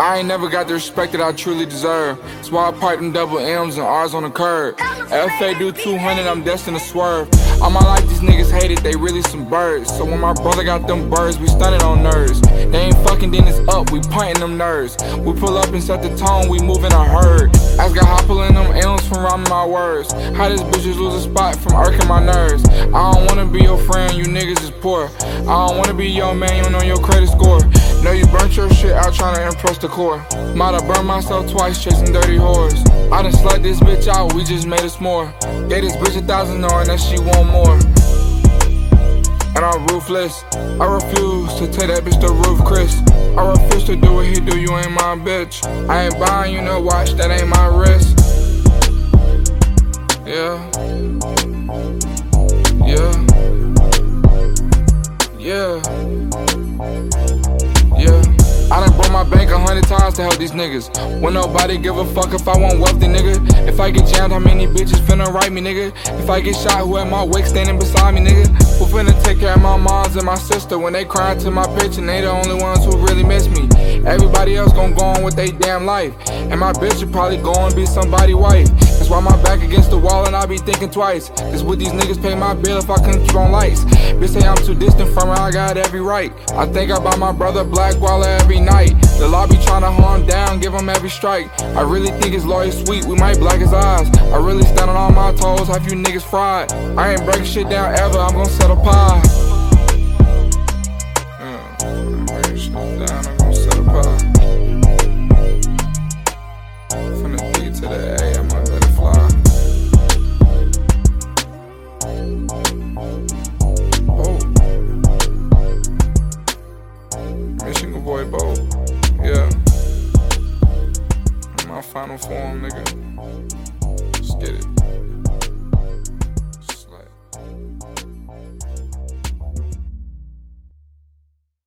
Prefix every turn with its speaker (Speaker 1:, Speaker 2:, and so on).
Speaker 1: I ain't never got the respect that I truly deserve. That's why I pipe them double M's and R's on the curb. FA do 200, I'm destined to swerve. All my life, these niggas hate it, they really some birds. So when my brother got them birds, we stunning on nerves. They ain't fucking, then it's up, we punting them nerves. We pull up and set the tone, we moving a herd. I got hot pulling them M's from rhyming my words. How these bitches lose a spot from irking my nerves. I don't wanna be your friend, you niggas is poor. I don't wanna be your man, you know your credit score. Know you burnt your shit out trying to impress the core. Might have burned myself twice chasing dirty whores. I done slugged this bitch out, we just made us more. Gave this bitch a thousand knowing that she want more. And I'm ruthless. I refuse to take that bitch to roof, Chris. I refuse to do what he do, you ain't my bitch. I ain't buying you no watch, that ain't my wrist. Yeah. Yeah. Yeah. Hundred times to help these niggas. When nobody give a fuck if I want wealthy, nigga. If I get jammed, how many bitches finna write me, nigga? If I get shot, who at my wake standing beside me, nigga? Who finna take care of my moms and my sister when they crying to my bitch and they the only ones who really miss me? Everybody else gon' go on with their damn life. And my bitch will probably go and be somebody wife. That's why my back against the wall and I be thinking twice. Cause would these niggas pay my bill if I couldn't on lights? Bitch say I'm too distant from her, I got every right. I think about my brother Black Waller every night. The lobby tryna him down, give him every strike. I really think his lawyer's sweet, we might black his eyes. I really stand on all my toes, half you niggas fried. I ain't breaking shit down ever, I'm gonna set a pie. Uh, shit down, I'm gonna set a pie. From the D to the final form, nigga.